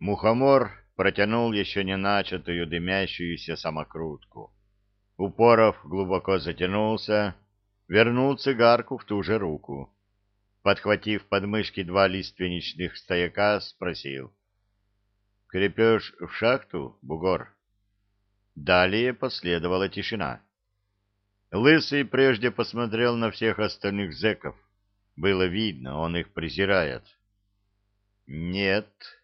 Мухомор протянул еще не начатую дымящуюся самокрутку. Упоров глубоко затянулся, вернул цигарку в ту же руку. Подхватив подмышки два лиственничных стояка, спросил. — Крепеж в шахту, бугор? Далее последовала тишина. Лысый прежде посмотрел на всех остальных зэков. Было видно, он их презирает. — Нет, —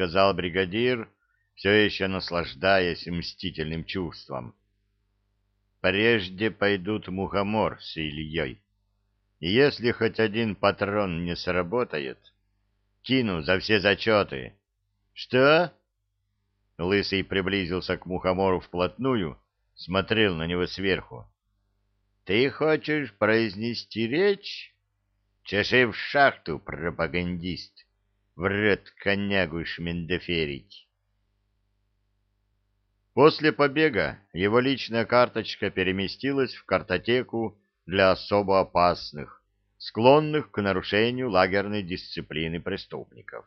сказал бригадир, все еще наслаждаясь мстительным чувством. — Прежде пойдут мухомор с Ильей. И если хоть один патрон не сработает, кину за все зачеты. — Что? Лысый приблизился к мухомору вплотную, смотрел на него сверху. — Ты хочешь произнести речь? Чеши в шахту, пропагандист. Врет конягу шмендеферить. После побега его личная карточка переместилась в картотеку для особо опасных, склонных к нарушению лагерной дисциплины преступников.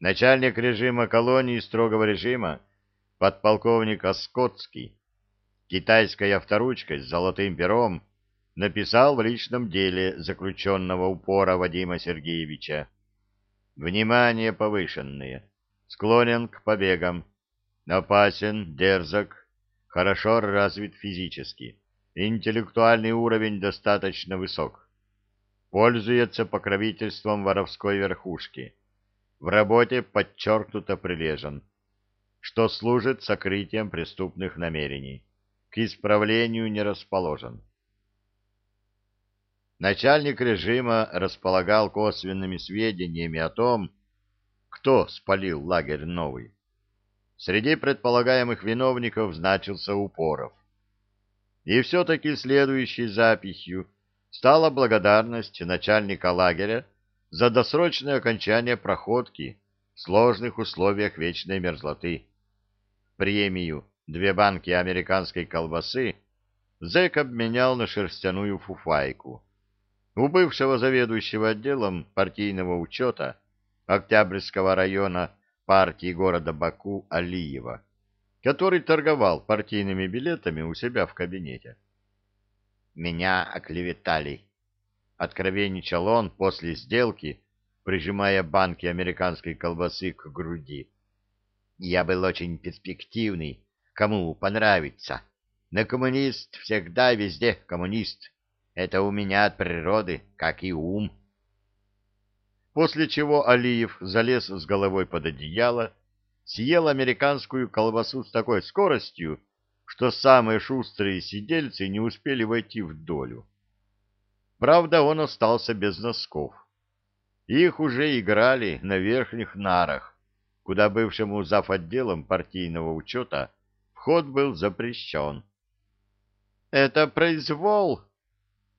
Начальник режима колонии строгого режима, подполковник Оскотский, китайской авторучкой с золотым пером, написал в личном деле заключенного упора Вадима Сергеевича. Внимание повышенное, склонен к побегам, опасен, дерзок, хорошо развит физически, интеллектуальный уровень достаточно высок, пользуется покровительством воровской верхушки, в работе подчеркнуто прилежен, что служит сокрытием преступных намерений, к исправлению не расположен. Начальник режима располагал косвенными сведениями о том, кто спалил лагерь новый. Среди предполагаемых виновников значился Упоров. И все-таки следующей записью стала благодарность начальника лагеря за досрочное окончание проходки в сложных условиях вечной мерзлоты. Премию две банки американской колбасы зэк обменял на шерстяную фуфайку у бывшего заведующего отделом партийного учета Октябрьского района партии города Баку Алиева, который торговал партийными билетами у себя в кабинете. «Меня оклеветали», — откровенничал он после сделки, прижимая банки американской колбасы к груди. «Я был очень перспективный, кому понравится. Но коммунист всегда везде коммунист». Это у меня от природы, как и ум. После чего Алиев залез с головой под одеяло, съел американскую колбасу с такой скоростью, что самые шустрые сидельцы не успели войти в долю. Правда, он остался без носков. Их уже играли на верхних нарах, куда бывшему зав. отделом партийного учета вход был запрещен. — Это произвол,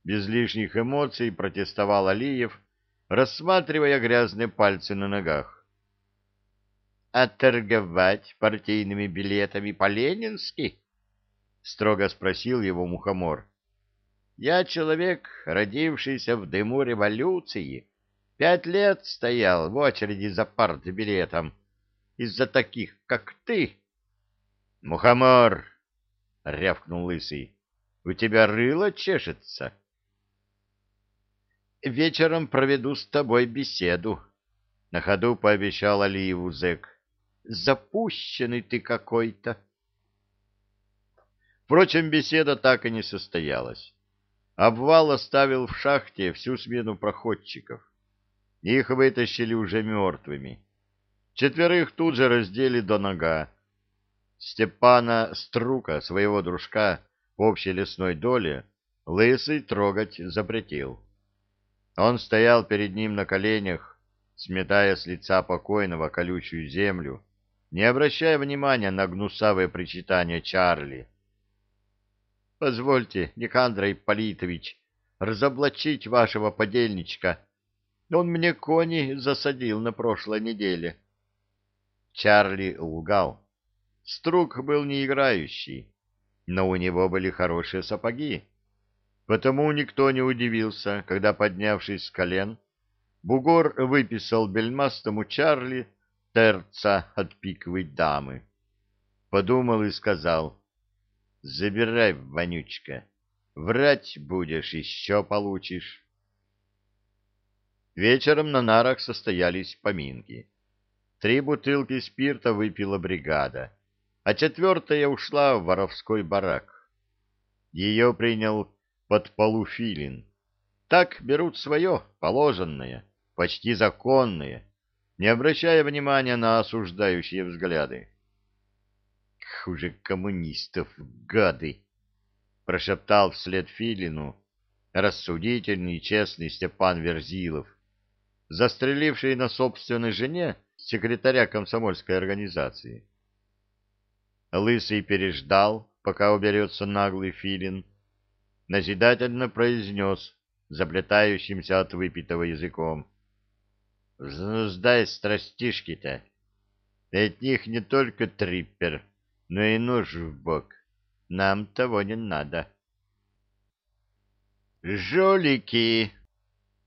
без лишних эмоций протестовал Алиев, рассматривая грязные пальцы на ногах. «А торговать партийными билетами по-ленински?» — строго спросил его мухомор. «Я человек, родившийся в дыму революции. Пять лет стоял в очереди за партбилетом. Из-за таких, как ты...» «Мухомор!» — рявкнул лысый. «У тебя рыло чешется?» Вечером проведу с тобой беседу, — на ходу пообещал Алиеву зэк. — Запущенный ты какой-то. Впрочем, беседа так и не состоялась. Обвал оставил в шахте всю смену проходчиков. Их вытащили уже мертвыми. Четверых тут же раздели до нога. Степана Струка, своего дружка, в общей лесной доле, лысый трогать запретил. Он стоял перед ним на коленях, сметая с лица покойного колючую землю, не обращая внимания на гнусавые причитания Чарли. — Позвольте, Никандрой Политович, разоблачить вашего подельничка. Он мне кони засадил на прошлой неделе. Чарли лгал. Струк был не играющий, но у него были хорошие сапоги. Потому никто не удивился, когда, поднявшись с колен, бугор выписал бельмастому Чарли терца от пиковой дамы. Подумал и сказал, забирай, вонючка, врать будешь, еще получишь. Вечером на нарах состоялись поминки. Три бутылки спирта выпила бригада, а четвертая ушла в воровской барак. Ее принял под полуфилин. Так берут свое, положенное, почти законное, не обращая внимания на осуждающие взгляды. «Хуже коммунистов, гады!» — прошептал вслед Филину рассудительный и честный Степан Верзилов, застреливший на собственной жене секретаря комсомольской организации. Лысый переждал, пока уберется наглый филин, назидательно произнес заплетающимся от выпитого языком. «Сдай страстишки-то! От них не только триппер, но и нож в бок. Нам того не надо». «Жулики!»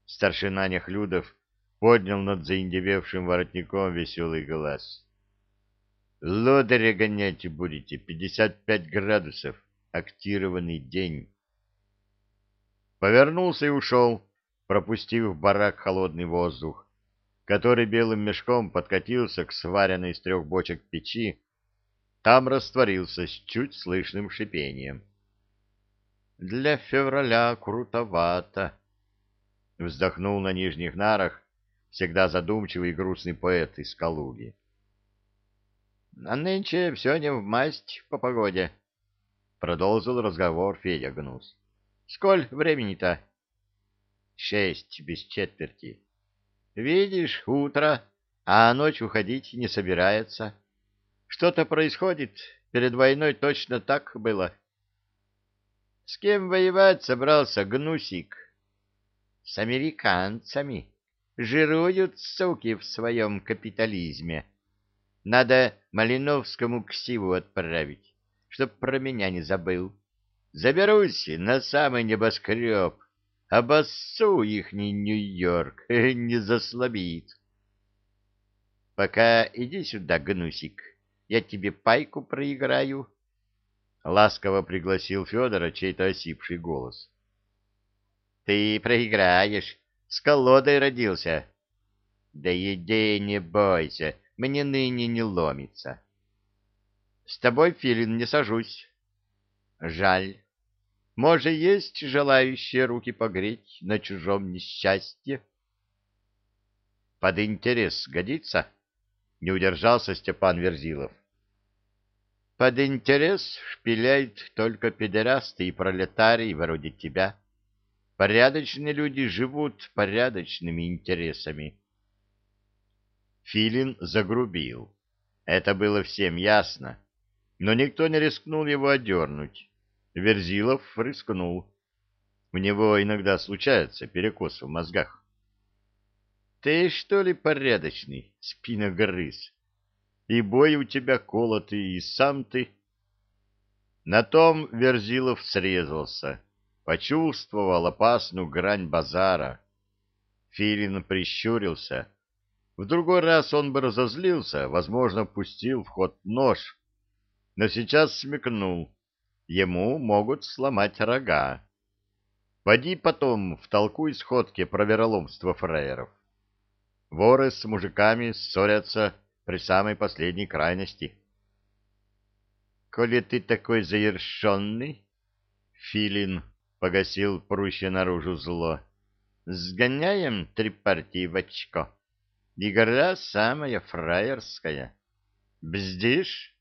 Старшина Нехлюдов поднял над заиндевевшим воротником веселый глаз. Лодыря гонять будете, пятьдесят пять градусов, актированный день. Повернулся и ушел, пропустив в барак холодный воздух, который белым мешком подкатился к сваренной из трех бочек печи, там растворился с чуть слышным шипением. «Для февраля крутовато», — вздохнул на нижних нарах всегда задумчивый и грустный поэт из Калуги. — А нынче все не в масть по погоде, — продолжил разговор Федя Гнус. — Сколь времени-то? — Шесть без четверти. — Видишь, утро, а ночь уходить не собирается. Что-то происходит, перед войной точно так было. — С кем воевать собрался Гнусик? — С американцами. Жируют, суки, в своем капитализме. Надо Малиновскому ксиву отправить, чтоб про меня не забыл. Заберусь на самый небоскреб, обоссу ихний Нью-Йорк, не заслабит. Пока иди сюда, гнусик, я тебе пайку проиграю. Ласково пригласил Федора чей-то осипший голос. Ты проиграешь, с колодой родился. Да иди, не бойся, мне ныне не ломится. С тобой, Филин, не сажусь. Жаль. Может, есть желающие руки погреть на чужом несчастье? Под интерес годится? Не удержался Степан Верзилов. Под интерес шпиляют только педерасты и пролетарии вроде тебя. Порядочные люди живут порядочными интересами. Филин загрубил. Это было всем ясно. Но никто не рискнул его одернуть. Верзилов рискнул. У него иногда случается перекос в мозгах. — Ты что ли порядочный, спиногрыз? И бой у тебя колотый, и сам ты... На том Верзилов срезался, почувствовал опасную грань базара. Филин прищурился — в другой раз он бы разозлился, возможно, пустил в ход нож, но сейчас смекнул, ему могут сломать рога. Поди потом в толку и сходке про вероломство фраеров. Воры с мужиками ссорятся при самой последней крайности. — Коли ты такой заершенный, — Филин погасил прущее наружу зло, — сгоняем три партии в очко. Игра самая фраерская. Бздишь?